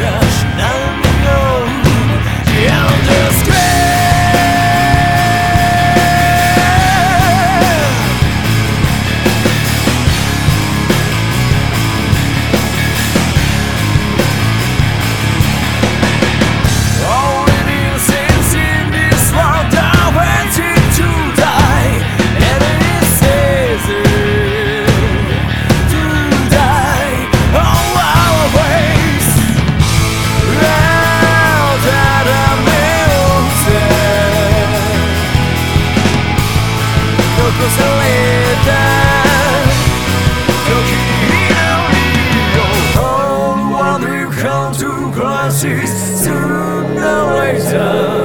Yeah. place the or later.